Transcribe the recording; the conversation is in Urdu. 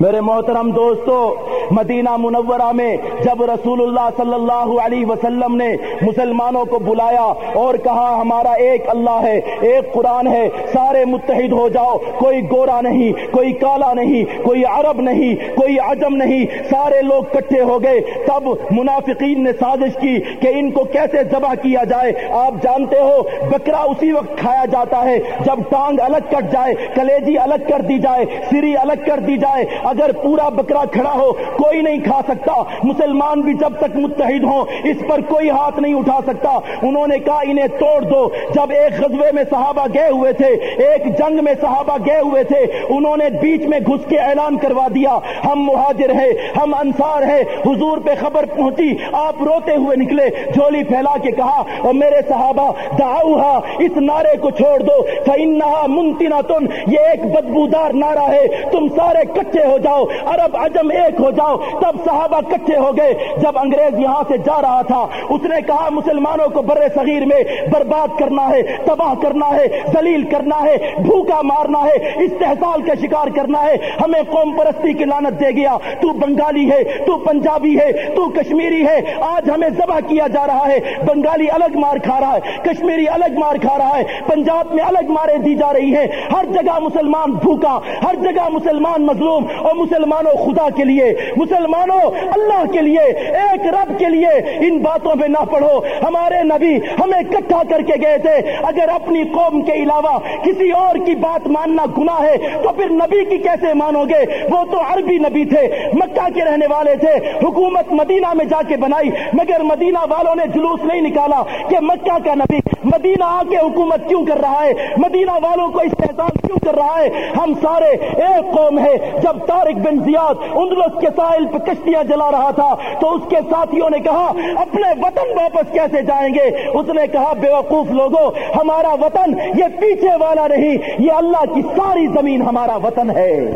میرے محترم دوستو، مدینہ منورہ میں جب رسول اللہ صلی اللہ علیہ وسلم نے مسلمانوں کو بلایا اور کہا، ہمارا ایک اللہ ہے، ایک قرآن ہے، سارے متحد ہو جاؤ، کوئی گورا نہیں، کوئی کالا نہیں، کوئی عرب نہیں، کوئی عجم نہیں، سارے لوگ کٹھے ہو گئے۔ تب منافقین نے سازش کی کہ ان کو کیسے ذبح کیا جائے۔ آپ جانتے ہو، بکرا اسی وقت کھایا جاتا ہے جب ٹانگ الگ کٹ جائے، کلیجی الگ کر دی جائے سری الگ کر دی جائے۔ اگر پورا بکرا کھڑا ہو، کوئی نہیں کھا سکتا۔ مسلمان بھی جب تک متحد ہوں، اس پر کوئی ہاتھ نہیں اٹھا سکتا۔ انہوں نے کہا، انہیں توڑ دو۔ جب ایک غزوے میں صحابہ گئے ہوئے تھے، ایک جنگ میں صحابہ گئے ہوئے تھے، انہوں نے بیچ میں گھس کے اعلان کروا دیا۔ ہم مہاجر ہیں، ہم انصار ہیں۔ حضور پہ خبر پہنچی۔ آپ روتے ہوئے نکلے، جھولی پھیلا کے کہا، اور میرے صحابہ، دعوہا، اس نعرے کو چھوڑ دو۔ فَإِنَّهَا مُنْتِنَةٌ یہ ایک بدبودار نعرہ ہے۔ تم سارے کچے ہو جاؤ، عرب عجم ایک ہو جاؤ، تب صحابہ کٹھے ہو گئے۔ جب انگریز یہاں سے جا رہا تھا، اس نے کہا، مسلمانوں کو بر صغیر میں برباد کرنا ہے، تباہ کرنا ہے، ذلیل کرنا ہے، بھوکا مارنا ہے، استحصال کا شکار کرنا ہے۔ ہمیں قوم پرستی کی لانت دے گیا۔ تو بنگالی ہے، تو پنجابی ہے، تو کشمیری ہے۔ آج ہمیں ذبح کیا جا رہا ہے۔ بنگالی الگ مار کھا رہا ہے، کشمیری الگ مار کھا رہا ہے، پنجاب میں الگ مارے دی جا رہی ہیں ہر جگہ مسلمان بھوکا، ہر جگہ مسلمان مظلوم اور مسلمانوں، خدا کے لیے، مسلمانوں، اللہ کے لیے، ایک رب کے لیے ان باتوں پہ نہ پڑھو۔ ہمارے نبی ہمیں اکٹھا کر کے گئے تھے۔ اگر اپنی قوم کے علاوہ کسی اور کی بات ماننا گناہ ہے، تو پھر نبی کی کیسے مانو گے؟ وہ تو عربی نبی تھے، مکہ کے رہنے والے تھے۔ حکومت مدینہ میں جا کے بنائی، مگر مدینہ والوں نے جلوس نہیں نکالا کہ مکہ کا نبی مدینہ آ کے حکومت کیوں کر رہا ہے؟ مدینہ والوں کو استحصال کیوں کر رہا ہے؟ ہم سارے ایک قوم ہے جب طارق بن زیاد اندلس کے ساحل پہ کشتیاں جلا رہا تھا۔ تو اس کے ساتھیوں نے کہا، اپنے وطن واپس کیسے جائیں گے؟ اس نے کہا بے وقوف لوگوں، ہمارا وطن یہ پیچھے والا نہیں، یہ اللہ کی ساری زمین ہمارا وطن ہے۔